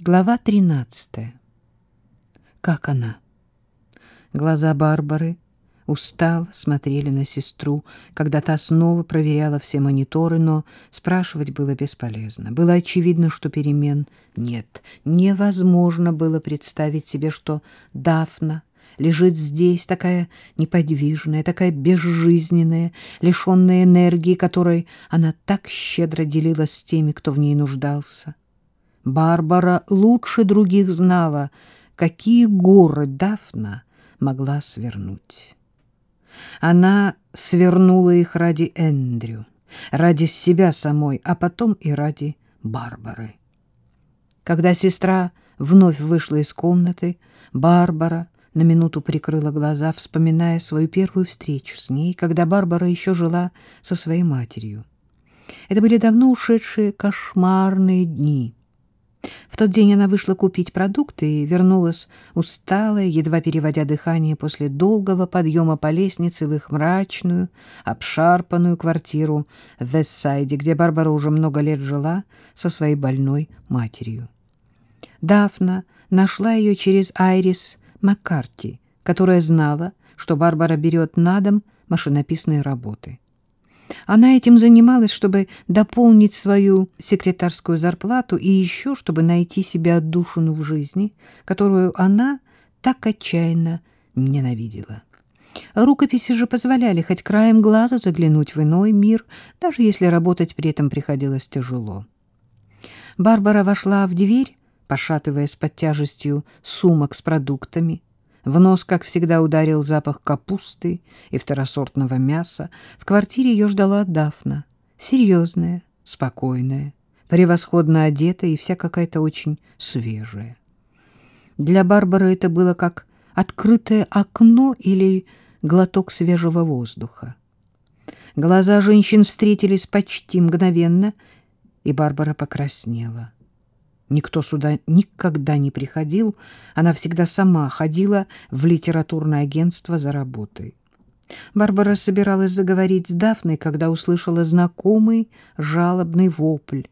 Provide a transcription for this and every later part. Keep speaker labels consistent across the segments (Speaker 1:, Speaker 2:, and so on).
Speaker 1: Глава 13. Как она? Глаза Барбары устало смотрели на сестру, когда та снова проверяла все мониторы, но спрашивать было бесполезно. Было очевидно, что перемен нет. Невозможно было представить себе, что Дафна лежит здесь, такая неподвижная, такая безжизненная, лишенная энергии, которой она так щедро делилась с теми, кто в ней нуждался. Барбара лучше других знала, какие горы Дафна могла свернуть. Она свернула их ради Эндрю, ради себя самой, а потом и ради Барбары. Когда сестра вновь вышла из комнаты, Барбара на минуту прикрыла глаза, вспоминая свою первую встречу с ней, когда Барбара еще жила со своей матерью. Это были давно ушедшие кошмарные дни — в тот день она вышла купить продукты и вернулась усталая, едва переводя дыхание после долгого подъема по лестнице в их мрачную, обшарпанную квартиру в Вестсайде, где Барбара уже много лет жила со своей больной матерью. Дафна нашла ее через Айрис Маккарти, которая знала, что Барбара берет на дом машинописные работы. Она этим занималась, чтобы дополнить свою секретарскую зарплату и еще, чтобы найти себе отдушину в жизни, которую она так отчаянно ненавидела. Рукописи же позволяли хоть краем глаза заглянуть в иной мир, даже если работать при этом приходилось тяжело. Барбара вошла в дверь, пошатываясь под тяжестью сумок с продуктами, в нос, как всегда, ударил запах капусты и второсортного мяса. В квартире ее ждала Дафна. Серьезная, спокойная, превосходно одетая и вся какая-то очень свежая. Для Барбары это было как открытое окно или глоток свежего воздуха. Глаза женщин встретились почти мгновенно, и Барбара покраснела. Никто сюда никогда не приходил, она всегда сама ходила в литературное агентство за работой. Барбара собиралась заговорить с Дафной, когда услышала знакомый жалобный вопль.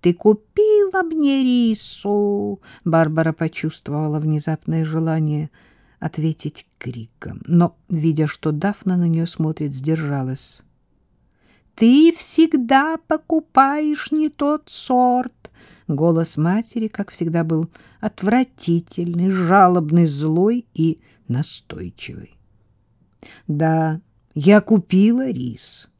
Speaker 1: «Ты купила мне рису!» Барбара почувствовала внезапное желание ответить криком, но, видя, что Дафна на нее смотрит, сдержалась. «Ты всегда покупаешь не тот сорт!» Голос матери, как всегда, был отвратительный, жалобный, злой и настойчивый. «Да, я купила рис.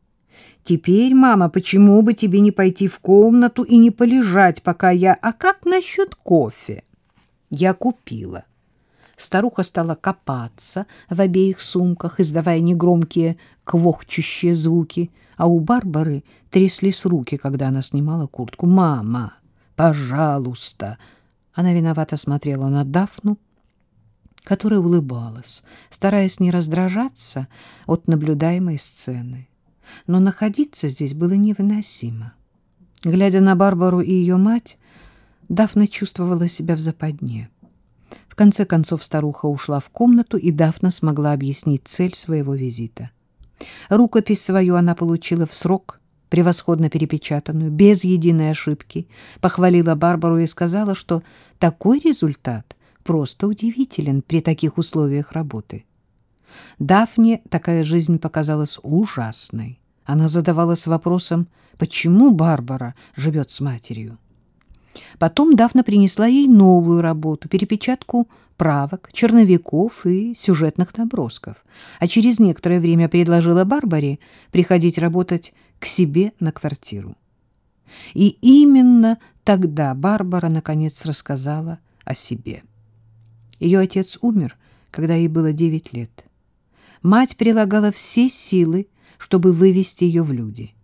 Speaker 1: Теперь, мама, почему бы тебе не пойти в комнату и не полежать, пока я... А как насчет кофе?» «Я купила». Старуха стала копаться в обеих сумках, издавая негромкие квохчущие звуки, а у Барбары тряслись руки, когда она снимала куртку. «Мама!» Пожалуйста. Она виновато смотрела на Дафну, которая улыбалась, стараясь не раздражаться от наблюдаемой сцены. Но находиться здесь было невыносимо. Глядя на Барбару и ее мать, Дафна чувствовала себя в западне. В конце концов старуха ушла в комнату, и Дафна смогла объяснить цель своего визита. Рукопись свою она получила в срок превосходно перепечатанную, без единой ошибки, похвалила Барбару и сказала, что такой результат просто удивителен при таких условиях работы. Дафне такая жизнь показалась ужасной. Она задавалась вопросом, почему Барбара живет с матерью. Потом Дафна принесла ей новую работу, перепечатку правок, черновиков и сюжетных набросков, а через некоторое время предложила Барбаре приходить работать к себе на квартиру. И именно тогда Барбара наконец рассказала о себе. Ее отец умер, когда ей было девять лет. Мать прилагала все силы, чтобы вывести ее в люди,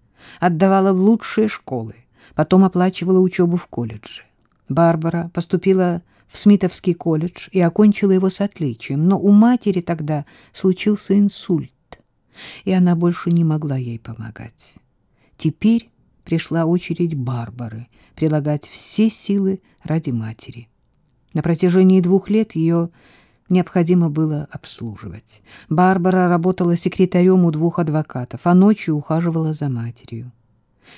Speaker 1: отдавала в лучшие школы, потом оплачивала учебу в колледже. Барбара поступила в Смитовский колледж и окончила его с отличием, но у матери тогда случился инсульт, и она больше не могла ей помогать. Теперь пришла очередь Барбары прилагать все силы ради матери. На протяжении двух лет ее необходимо было обслуживать. Барбара работала секретарем у двух адвокатов, а ночью ухаживала за матерью.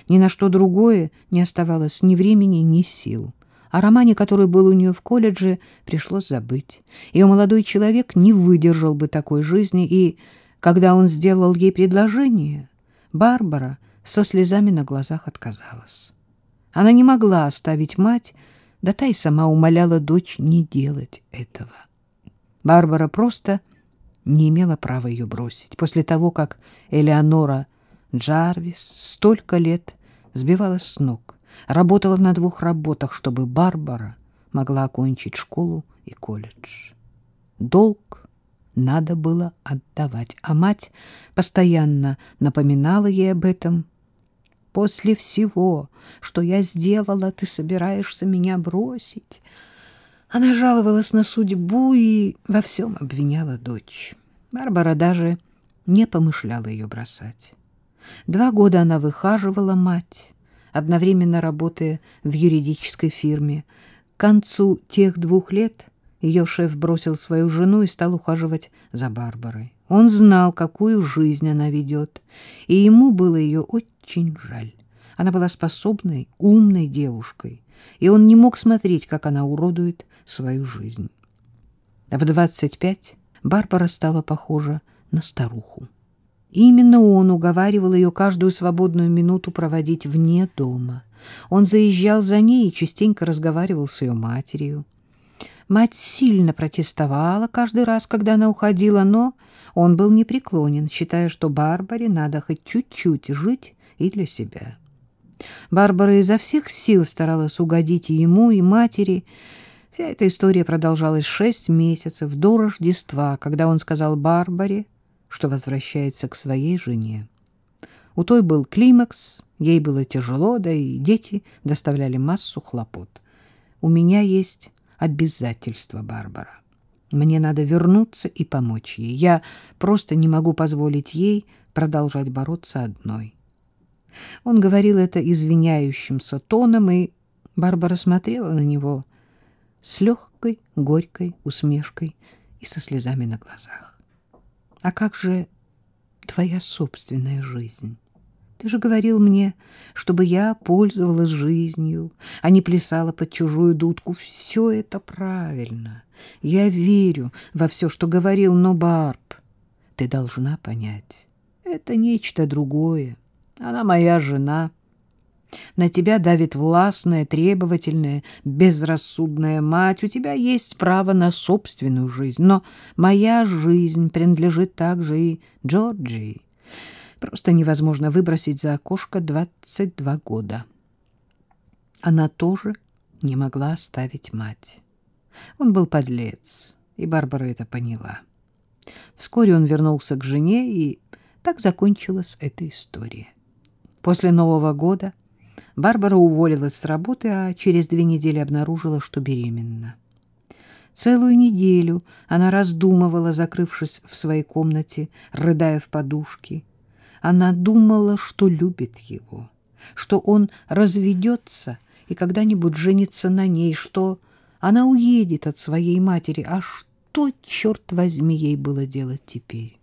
Speaker 1: Ни на что другое не оставалось ни времени, ни сил. О романе, который был у нее в колледже, пришлось забыть. Ее молодой человек не выдержал бы такой жизни, и, когда он сделал ей предложение, Барбара со слезами на глазах отказалась. Она не могла оставить мать, да та и сама умоляла дочь не делать этого. Барбара просто не имела права ее бросить. После того, как Элеонора Джарвис столько лет сбивалась с ног, работала на двух работах, чтобы Барбара могла окончить школу и колледж. Долг надо было отдавать, а мать постоянно напоминала ей об этом. «После всего, что я сделала, ты собираешься меня бросить?» Она жаловалась на судьбу и во всем обвиняла дочь. Барбара даже не помышляла ее бросать. Два года она выхаживала мать, одновременно работая в юридической фирме. К концу тех двух лет ее шеф бросил свою жену и стал ухаживать за Барбарой. Он знал, какую жизнь она ведет, и ему было ее очень жаль. Она была способной, умной девушкой, и он не мог смотреть, как она уродует свою жизнь. В двадцать пять Барбара стала похожа на старуху. Именно он уговаривал ее каждую свободную минуту проводить вне дома. Он заезжал за ней и частенько разговаривал с ее матерью. Мать сильно протестовала каждый раз, когда она уходила, но он был непреклонен, считая, что Барбаре надо хоть чуть-чуть жить и для себя. Барбара изо всех сил старалась угодить и ему, и матери. Вся эта история продолжалась шесть месяцев до Рождества, когда он сказал Барбаре, что возвращается к своей жене. У той был климакс, ей было тяжело, да и дети доставляли массу хлопот. «У меня есть обязательство, Барбара. Мне надо вернуться и помочь ей. Я просто не могу позволить ей продолжать бороться одной». Он говорил это извиняющимся тоном, и Барбара смотрела на него с легкой, горькой усмешкой и со слезами на глазах. А как же твоя собственная жизнь? Ты же говорил мне, чтобы я пользовалась жизнью, а не плясала под чужую дудку. Все это правильно. Я верю во все, что говорил, но, Барб, ты должна понять, это нечто другое. Она моя жена. На тебя давит властная, требовательная, безрассудная мать. У тебя есть право на собственную жизнь, но моя жизнь принадлежит также и Джорджии. Просто невозможно выбросить за окошко 22 года. Она тоже не могла оставить мать. Он был подлец, и Барбара это поняла. Вскоре он вернулся к жене, и так закончилась эта история. После Нового года Барбара уволилась с работы, а через две недели обнаружила, что беременна. Целую неделю она раздумывала, закрывшись в своей комнате, рыдая в подушки. Она думала, что любит его, что он разведется и когда-нибудь женится на ней, что она уедет от своей матери. А что, черт возьми, ей было делать теперь?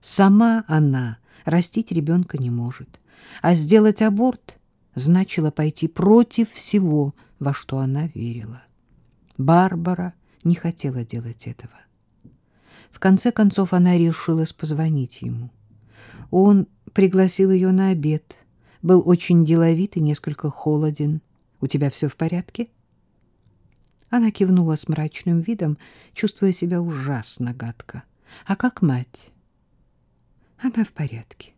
Speaker 1: Сама она растить ребенка не может, а сделать аборт — значило пойти против всего, во что она верила. Барбара не хотела делать этого. В конце концов она решилась позвонить ему. Он пригласил ее на обед, был очень деловит и несколько холоден. «У тебя все в порядке?» Она кивнула с мрачным видом, чувствуя себя ужасно гадко. «А как мать?» «Она в порядке.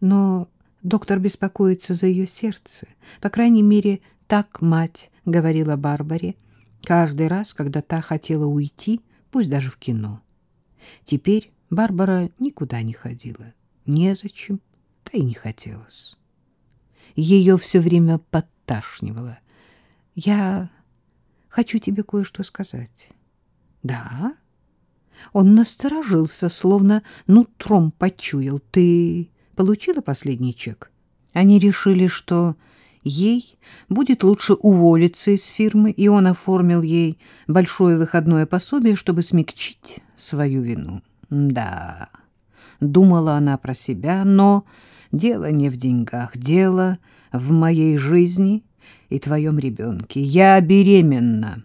Speaker 1: Но Доктор беспокоится за ее сердце. По крайней мере, так мать говорила Барбаре каждый раз, когда та хотела уйти, пусть даже в кино. Теперь Барбара никуда не ходила. Незачем, да и не хотелось. Ее все время подташнивало. «Я хочу тебе кое-что сказать». «Да?» Он насторожился, словно нутром почуял. «Ты получила последний чек. Они решили, что ей будет лучше уволиться из фирмы, и он оформил ей большое выходное пособие, чтобы смягчить свою вину. Да, думала она про себя, но дело не в деньгах, дело в моей жизни и твоем ребенке. Я беременна.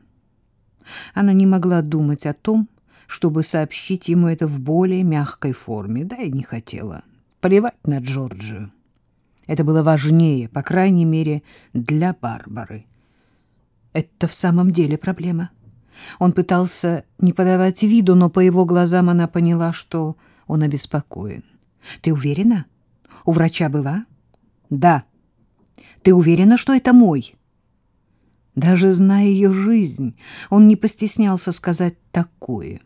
Speaker 1: Она не могла думать о том, чтобы сообщить ему это в более мягкой форме, да и не хотела. Плевать на Джорджию. Это было важнее, по крайней мере, для Барбары. Это в самом деле проблема. Он пытался не подавать виду, но по его глазам она поняла, что он обеспокоен. «Ты уверена? У врача была?» «Да». «Ты уверена, что это мой?» Даже зная ее жизнь, он не постеснялся сказать такое.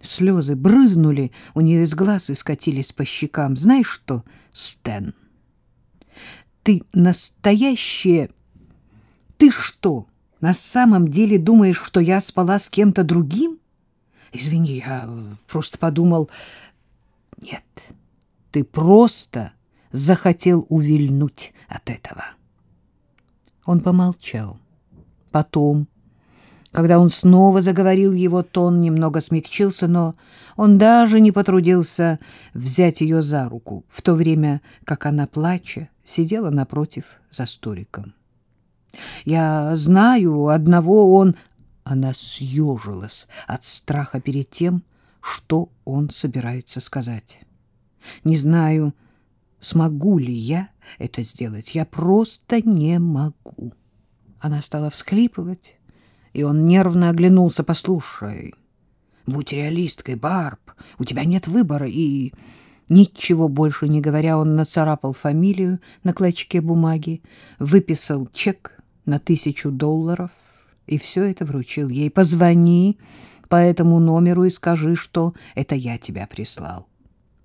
Speaker 1: Слезы брызнули у нее из глаз и скатились по щекам. «Знаешь что, Стэн, ты настоящая... Ты что, на самом деле думаешь, что я спала с кем-то другим? Извини, я просто подумал... Нет, ты просто захотел увильнуть от этого». Он помолчал. Потом, когда он снова заговорил, его тон немного смягчился, но он даже не потрудился взять ее за руку, в то время как она, плача, сидела напротив за столиком. «Я знаю, одного он...» Она съежилась от страха перед тем, что он собирается сказать. «Не знаю, смогу ли я это сделать. Я просто не могу». Она стала всхлипывать, и он нервно оглянулся. «Послушай, будь реалисткой, Барб, у тебя нет выбора». И, ничего больше не говоря, он нацарапал фамилию на клочке бумаги, выписал чек на тысячу долларов и все это вручил ей. «Позвони по этому номеру и скажи, что это я тебя прислал.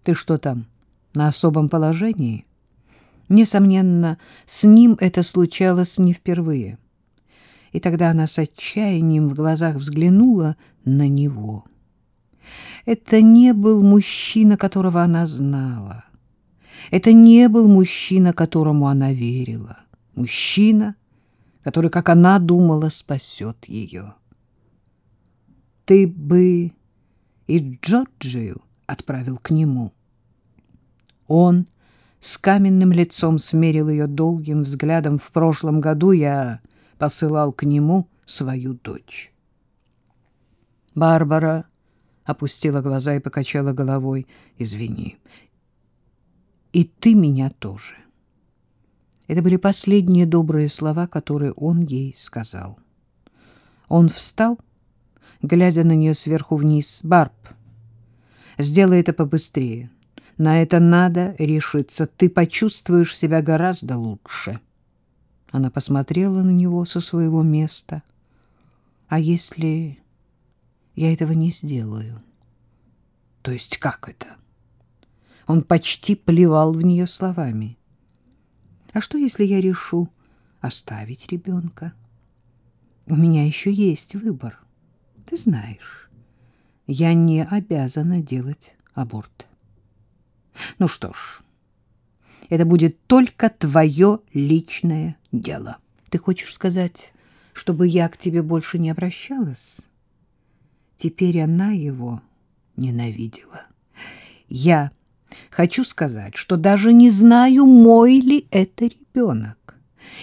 Speaker 1: Ты что там, на особом положении?» Несомненно, с ним это случалось не впервые и тогда она с отчаянием в глазах взглянула на него. Это не был мужчина, которого она знала. Это не был мужчина, которому она верила. Мужчина, который, как она думала, спасет ее. Ты бы и Джорджию отправил к нему. Он с каменным лицом смерил ее долгим взглядом. В прошлом году я посылал к нему свою дочь. Барбара опустила глаза и покачала головой. «Извини. И ты меня тоже». Это были последние добрые слова, которые он ей сказал. Он встал, глядя на нее сверху вниз. «Барб, сделай это побыстрее. На это надо решиться. Ты почувствуешь себя гораздо лучше». Она посмотрела на него со своего места. А если я этого не сделаю? То есть как это? Он почти плевал в нее словами. А что, если я решу оставить ребенка? У меня еще есть выбор. Ты знаешь, я не обязана делать аборт. Ну что ж, это будет только твое личное дело. Ты хочешь сказать, чтобы я к тебе больше не обращалась? Теперь она его ненавидела. Я хочу сказать, что даже не знаю, мой ли это ребенок.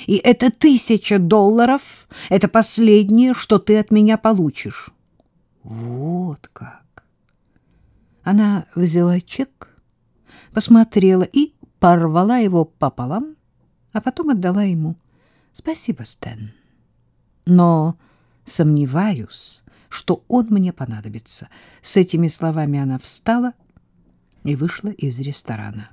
Speaker 1: И это тысяча долларов — это последнее, что ты от меня получишь. Вот как. Она взяла чек, посмотрела и порвала его пополам, а потом отдала ему. Спасибо, Стэн. Но сомневаюсь, что он мне понадобится. С этими словами она встала и вышла из ресторана.